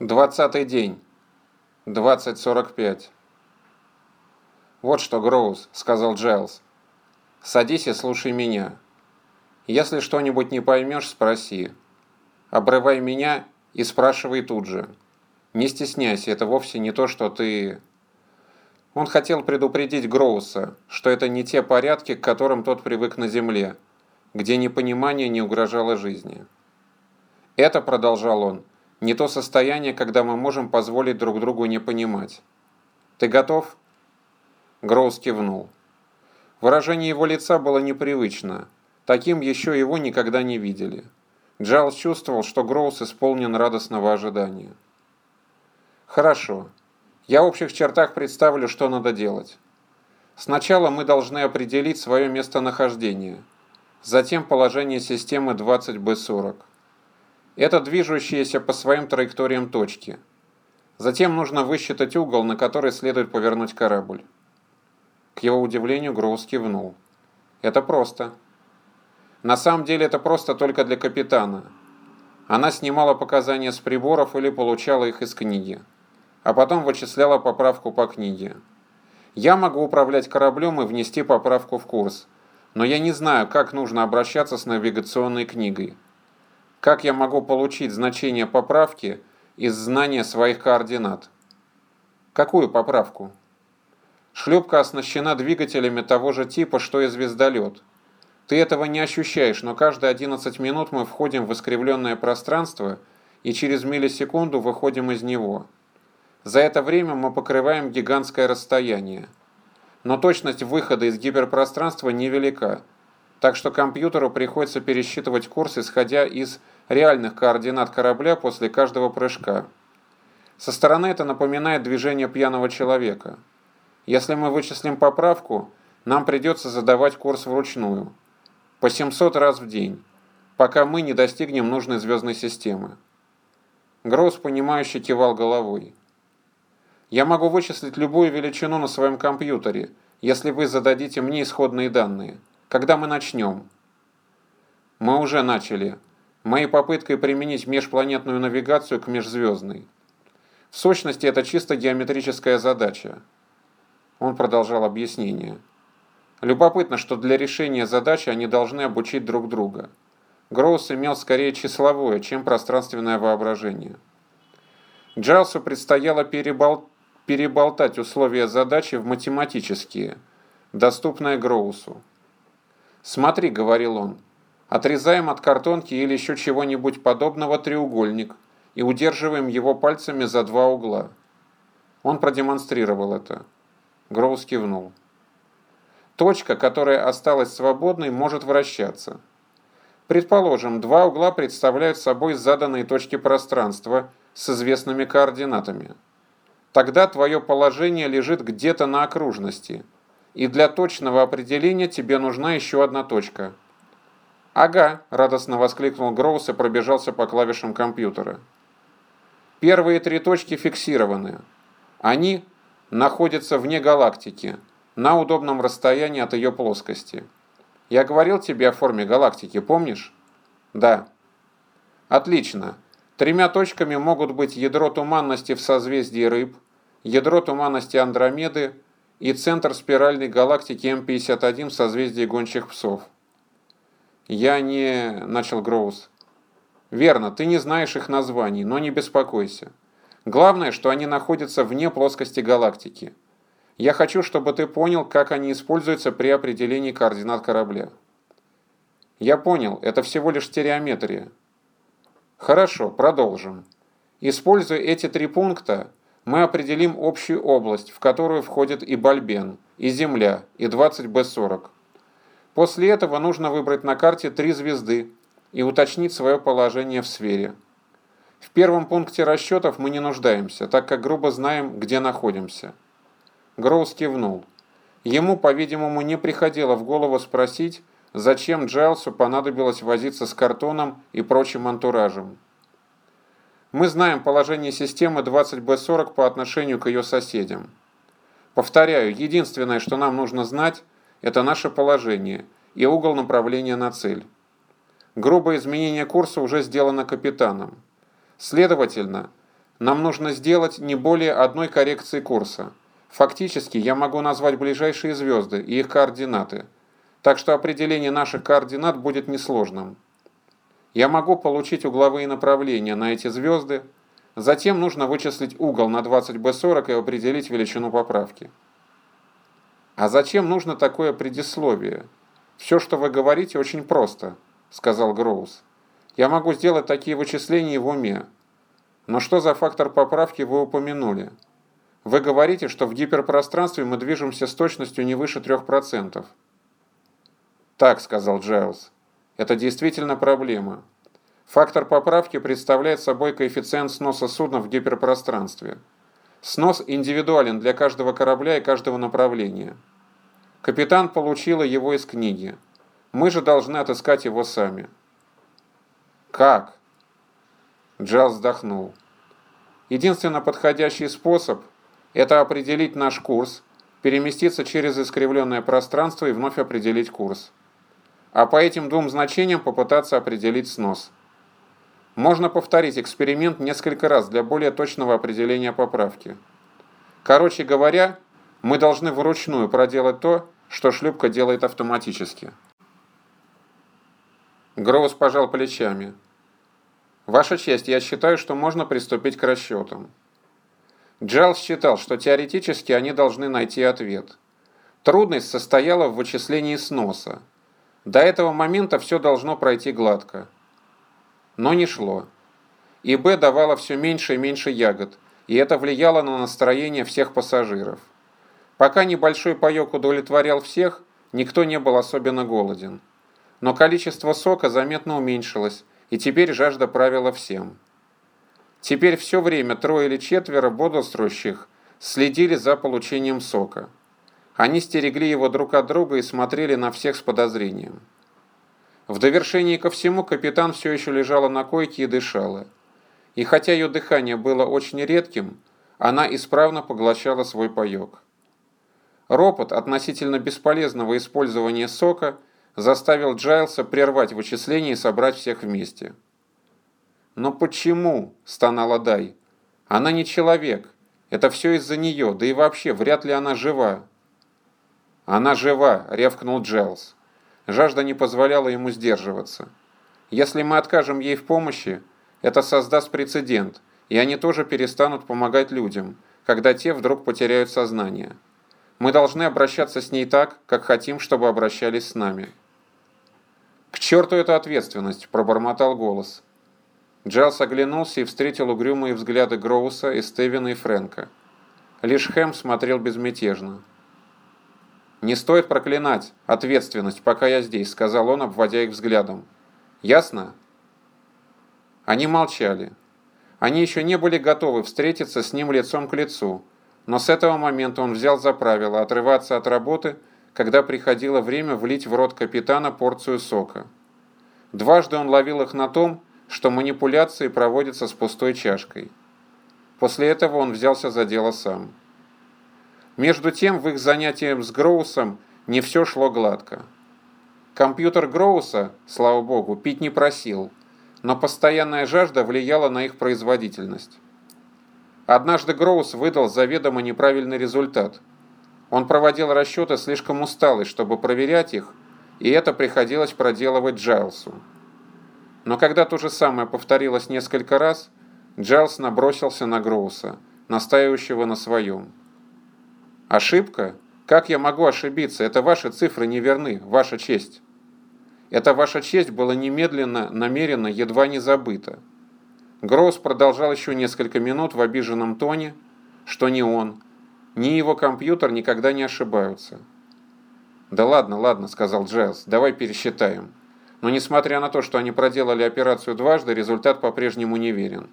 Двадцатый день. 20.45. «Вот что, Гроуз», — сказал Джайлз. «Садись и слушай меня. Если что-нибудь не поймешь, спроси. Обрывай меня и спрашивай тут же. Не стесняйся, это вовсе не то, что ты...» Он хотел предупредить Гроуса, что это не те порядки, к которым тот привык на Земле, где непонимание не угрожало жизни. «Это», — продолжал он, — не то состояние, когда мы можем позволить друг другу не понимать. Ты готов? Гроус кивнул. Выражение его лица было непривычно. Таким еще его никогда не видели. Джайлз чувствовал, что Гроус исполнен радостного ожидания. Хорошо. Я в общих чертах представлю, что надо делать. Сначала мы должны определить свое местонахождение, затем положение системы 20B40. Это движущиеся по своим траекториям точки. Затем нужно высчитать угол, на который следует повернуть корабль. К его удивлению Гроус кивнул. Это просто. На самом деле это просто только для капитана. Она снимала показания с приборов или получала их из книги. А потом вычисляла поправку по книге. Я могу управлять кораблем и внести поправку в курс. Но я не знаю, как нужно обращаться с навигационной книгой. Как я могу получить значение поправки из знания своих координат? Какую поправку? Шлюпка оснащена двигателями того же типа, что и звездолет. Ты этого не ощущаешь, но каждые 11 минут мы входим в искривленное пространство и через миллисекунду выходим из него. За это время мы покрываем гигантское расстояние. Но точность выхода из гиперпространства невелика, так что компьютеру приходится пересчитывать курс, исходя из реальных координат корабля после каждого прыжка. Со стороны это напоминает движение пьяного человека. Если мы вычислим поправку, нам придется задавать курс вручную, по 700 раз в день, пока мы не достигнем нужной звездной системы. Гроус, понимающе кивал головой. Я могу вычислить любую величину на своем компьютере, если вы зададите мне исходные данные. Когда мы начнем? Мы уже начали. Моей попыткой применить межпланетную навигацию к межзвездной. В сущности, это чисто геометрическая задача. Он продолжал объяснение. Любопытно, что для решения задачи они должны обучить друг друга. Гроус имел скорее числовое, чем пространственное воображение. Джайлсу предстояло перебол... переболтать условия задачи в математические, доступные Гроусу. «Смотри», — говорил он, — «отрезаем от картонки или еще чего-нибудь подобного треугольник и удерживаем его пальцами за два угла». Он продемонстрировал это. Гроус кивнул. Точка, которая осталась свободной, может вращаться. Предположим, два угла представляют собой заданные точки пространства с известными координатами. Тогда твое положение лежит где-то на окружности – и для точного определения тебе нужна еще одна точка. «Ага», – радостно воскликнул Гроус и пробежался по клавишам компьютера. Первые три точки фиксированы. Они находятся вне галактики, на удобном расстоянии от ее плоскости. Я говорил тебе о форме галактики, помнишь? Да. Отлично. Тремя точками могут быть ядро туманности в созвездии рыб, ядро туманности Андромеды – и центр спиральной галактики М51 в созвездии гончих псов. «Я не...» – начал Гроус. «Верно, ты не знаешь их названий, но не беспокойся. Главное, что они находятся вне плоскости галактики. Я хочу, чтобы ты понял, как они используются при определении координат корабля». «Я понял, это всего лишь стереометрия». «Хорошо, продолжим. Используя эти три пункта, мы определим общую область, в которую входит и Бальбен, и Земля, и 20Б40. После этого нужно выбрать на карте три звезды и уточнить свое положение в сфере. В первом пункте расчетов мы не нуждаемся, так как грубо знаем, где находимся. Гроус кивнул. Ему, по-видимому, не приходило в голову спросить, зачем Джайлсу понадобилось возиться с картоном и прочим антуражем. Мы знаем положение системы 20B40 по отношению к ее соседям. Повторяю, единственное, что нам нужно знать, это наше положение и угол направления на цель. Грубое изменение курса уже сделано капитаном. Следовательно, нам нужно сделать не более одной коррекции курса. Фактически я могу назвать ближайшие звезды и их координаты, так что определение наших координат будет несложным. Я могу получить угловые направления на эти звезды, затем нужно вычислить угол на 20b40 и определить величину поправки. А зачем нужно такое предисловие? Все, что вы говорите, очень просто, сказал Гроус. Я могу сделать такие вычисления в уме. Но что за фактор поправки вы упомянули? Вы говорите, что в гиперпространстве мы движемся с точностью не выше 3%. Так, сказал Джайлз. Это действительно проблема. Фактор поправки представляет собой коэффициент сноса судна в гиперпространстве. Снос индивидуален для каждого корабля и каждого направления. Капитан получила его из книги. Мы же должны отыскать его сами. Как? Джал вздохнул. Единственно подходящий способ – это определить наш курс, переместиться через искривленное пространство и вновь определить курс. А по этим двум значениям попытаться определить снос. Можно повторить эксперимент несколько раз для более точного определения поправки. Короче говоря, мы должны вручную проделать то, что шлюпка делает автоматически. Гроус пожал плечами. Ваша честь, я считаю, что можно приступить к расчетам. Джайлс считал, что теоретически они должны найти ответ. Трудность состояла в вычислении сноса. До этого момента все должно пройти гладко. Но не шло. И Б давала все меньше и меньше ягод, и это влияло на настроение всех пассажиров. Пока небольшой паёк удовлетворял всех, никто не был особенно голоден. Но количество сока заметно уменьшилось, и теперь жажда правила всем. Теперь все время трое или четверо бодрствующих следили за получением сока. Они стерегли его друг от друга и смотрели на всех с подозрением. В довершении ко всему капитан все еще лежала на койке и дышала. И хотя ее дыхание было очень редким, она исправно поглощала свой паёк. Ропот относительно бесполезного использования сока заставил Джайлса прервать вычисления и собрать всех вместе. «Но почему?» – стонала Дай. «Она не человек. Это все из-за нее, да и вообще, вряд ли она жива». «Она жива», – рявкнул Джайлс. Жажда не позволяла ему сдерживаться. «Если мы откажем ей в помощи, это создаст прецедент, и они тоже перестанут помогать людям, когда те вдруг потеряют сознание». Мы должны обращаться с ней так, как хотим, чтобы обращались с нами. «К черту эту ответственность!» – пробормотал голос. Джайлс оглянулся и встретил угрюмые взгляды Гроуса, Эстевина и Фрэнка. Лишь Хэм смотрел безмятежно. «Не стоит проклинать ответственность, пока я здесь», – сказал он, обводя их взглядом. «Ясно?» Они молчали. Они еще не были готовы встретиться с ним лицом к лицу, но с этого момента он взял за правило отрываться от работы, когда приходило время влить в рот капитана порцию сока. Дважды он ловил их на том, что манипуляции проводятся с пустой чашкой. После этого он взялся за дело сам. Между тем, в их занятиях с Гроусом не все шло гладко. Компьютер Гроуса, слава богу, пить не просил, но постоянная жажда влияла на их производительность. Однажды Гроус выдал заведомо неправильный результат. Он проводил расчеты слишком усталый, чтобы проверять их, и это приходилось проделывать Джайлсу. Но когда то же самое повторилось несколько раз, Джайлс набросился на Гроуса, настаивающего на своем. «Ошибка? Как я могу ошибиться? Это ваши цифры не верны, ваша честь». Это ваша честь была немедленно, намеренно, едва не забыта. Гроус продолжал еще несколько минут в обиженном тоне, что ни он, ни его компьютер никогда не ошибаются. «Да ладно, ладно», — сказал Джайлз, — «давай пересчитаем». Но несмотря на то, что они проделали операцию дважды, результат по-прежнему неверен.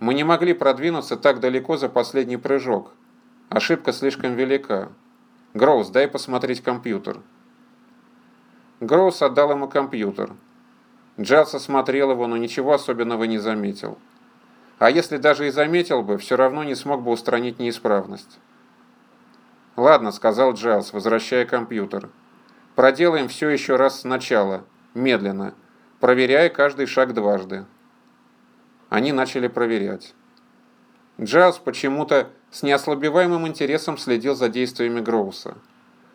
Мы не могли продвинуться так далеко за последний прыжок. Ошибка слишком велика. Гроус, дай посмотреть компьютер. Гроус отдал ему компьютер. Джайлс осмотрел его, но ничего особенного не заметил. А если даже и заметил бы, все равно не смог бы устранить неисправность. «Ладно», — сказал Джайлс, возвращая компьютер. «Проделаем все еще раз сначала, медленно, проверяя каждый шаг дважды». Они начали проверять. Джайлз почему-то с неослабевающим интересом следил за действиями Гроуса.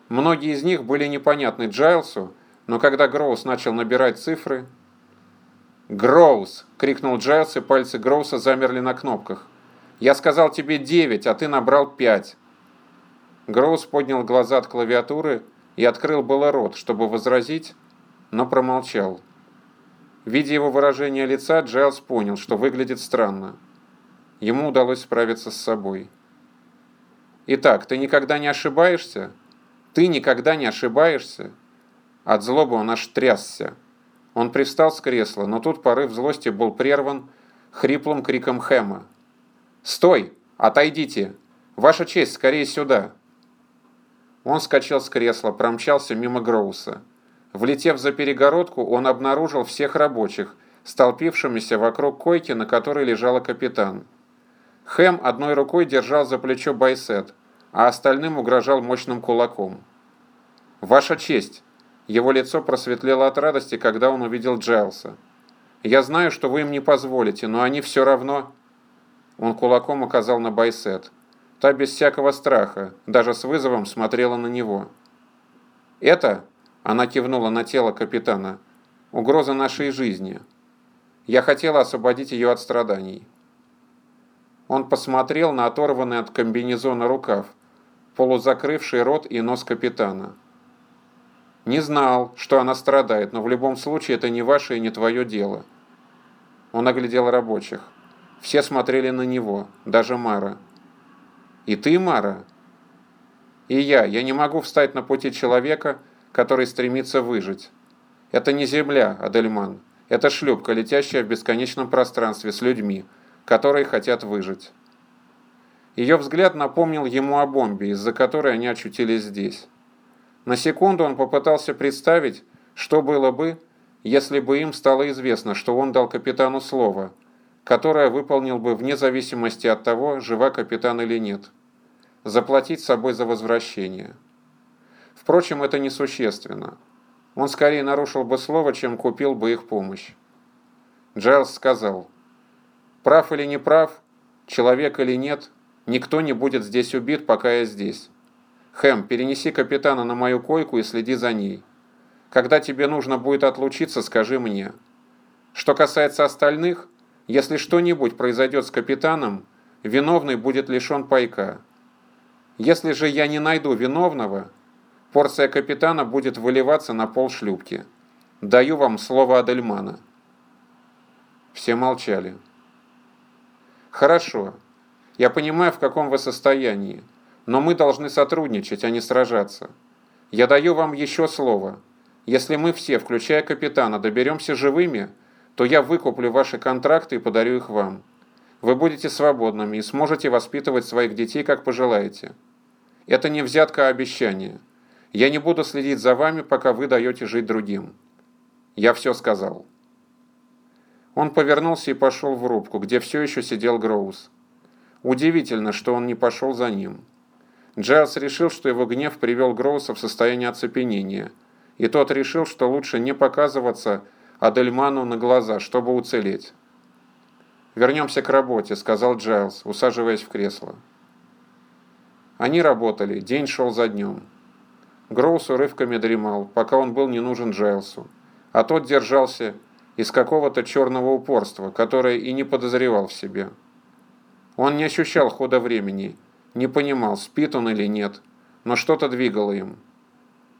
Многие из них были непонятны Джайлсу, но когда Гроус начал набирать цифры... «Гроус!» — крикнул Джайлс, и пальцы Гроуса замерли на кнопках. «Я сказал тебе девять, а ты набрал пять!» Гроус поднял глаза от клавиатуры и открыл было рот, чтобы возразить, но промолчал. Видя его выражение лица, Джайлс понял, что выглядит странно. Ему удалось справиться с собой. «Итак, ты никогда не ошибаешься? Ты никогда не ошибаешься?» От злобы он аж трясся. Он привстал с кресла, но тут порыв злости был прерван хриплым криком Хэма. «Стой! Отойдите! Ваша честь, скорее сюда!» Он скачал с кресла, промчался мимо Гроуса. Влетев за перегородку, он обнаружил всех рабочих, столпившимися вокруг койки, на которой лежала капитан. Хэм одной рукой держал за плечо Байсет, а остальным угрожал мощным кулаком. «Ваша честь!» Его лицо просветлело от радости, когда он увидел Джайлса. «Я знаю, что вы им не позволите, но они все равно...» Он кулаком указал на Байсет. Та без всякого страха, даже с вызовом смотрела на него. «Это...» — она кивнула на тело капитана. «Угроза нашей жизни. Я хотела освободить ее от страданий». Он посмотрел на оторванный от комбинезона рукав, полузакрывший рот и нос капитана. «Не знал, что она страдает, но в любом случае это не ваше и не твое дело». Он оглядел рабочих. Все смотрели на него, даже Мара. «И ты, Мара?» «И я. Я не могу встать на пути человека, который стремится выжить. Это не земля, Адельман. Это шлюпка, летящая в бесконечном пространстве с людьми, которые хотят выжить. Ее взгляд напомнил ему о бомбе, из-за которой они очутились здесь. На секунду он попытался представить, что было бы, если бы им стало известно, что он дал капитану слово, которое выполнил бы вне зависимости от того, жива капитан или нет. Заплатить собой за возвращение. Впрочем, это несущественно. Он скорее нарушил бы слово, чем купил бы их помощь. Джайлз сказал – Прав или не прав, человек или нет, никто не будет здесь убит, пока я здесь. Хэм, перенеси капитана на мою койку и следи за ней. Когда тебе нужно будет отлучиться, скажи мне. Что касается остальных, если что-нибудь произойдет с капитаном, виновный будет лишен пайка. Если же я не найду виновного, порция капитана будет выливаться на пол шлюпки. Даю вам слово Адельмана. Все молчали. Хорошо. Я понимаю, в каком вы состоянии. Но мы должны сотрудничать, а не сражаться. Я даю вам еще слово. Если мы все, включая капитана, доберемся живыми, то я выкуплю ваши контракты и подарю их вам. Вы будете свободными и сможете воспитывать своих детей, как пожелаете. Это не взятка, а обещание. Я не буду следить за вами, пока вы даете жить другим. Я все сказал. Он повернулся и пошел в рубку, где все еще сидел Гроус. Удивительно, что он не пошел за ним. Джайлс решил, что его гнев привел Гроуса в состояние оцепенения, и тот решил, что лучше не показываться Адельману на глаза, чтобы уцелеть. «Вернемся к работе», — сказал Джайлс, усаживаясь в кресло. Они работали, день шел за днем. Гроус урывками дремал, пока он был не нужен Джайлсу, а тот держался из какого-то черного упорства, которое и не подозревал в себе. Он не ощущал хода времени, не понимал, спит он или нет, но что-то двигало им.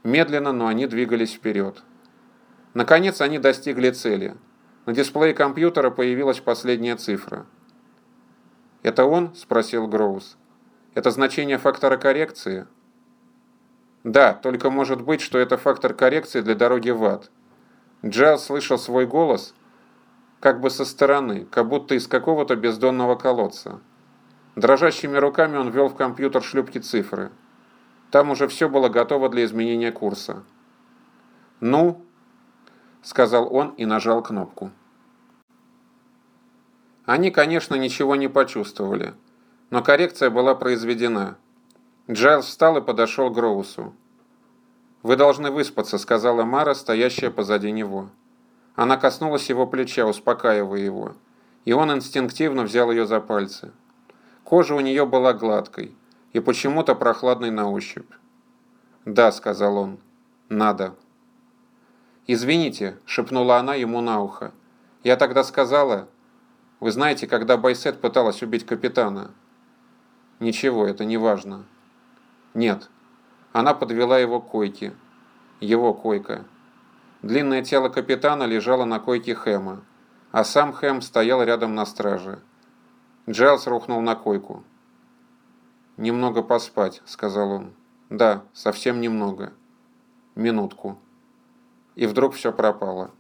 Медленно, но они двигались вперед. Наконец они достигли цели. На дисплее компьютера появилась последняя цифра. «Это он?» – спросил Гроус. «Это значение фактора коррекции?» «Да, только может быть, что это фактор коррекции для дороги в ад. Джайл слышал свой голос как бы со стороны, как будто из какого-то бездонного колодца. Дрожащими руками он ввел в компьютер шлюпки цифры. Там уже все было готово для изменения курса. «Ну?» – сказал он и нажал кнопку. Они, конечно, ничего не почувствовали, но коррекция была произведена. Джайлз встал и подошел к Гроусу. «Вы должны выспаться», — сказала Мара, стоящая позади него. Она коснулась его плеча, успокаивая его, и он инстинктивно взял ее за пальцы. Кожа у нее была гладкой и почему-то прохладной на ощупь. «Да», — сказал он, — «надо». «Извините», — шепнула она ему на ухо. «Я тогда сказала...» «Вы знаете, когда Байсет пыталась убить капитана?» «Ничего, это не важно». «Нет». Она подвела его к койке. Его койка. Длинное тело капитана лежало на койке Хэма, а сам Хэм стоял рядом на страже. Джайлз рухнул на койку. «Немного поспать», — сказал он. «Да, совсем немного. Минутку». И вдруг все пропало.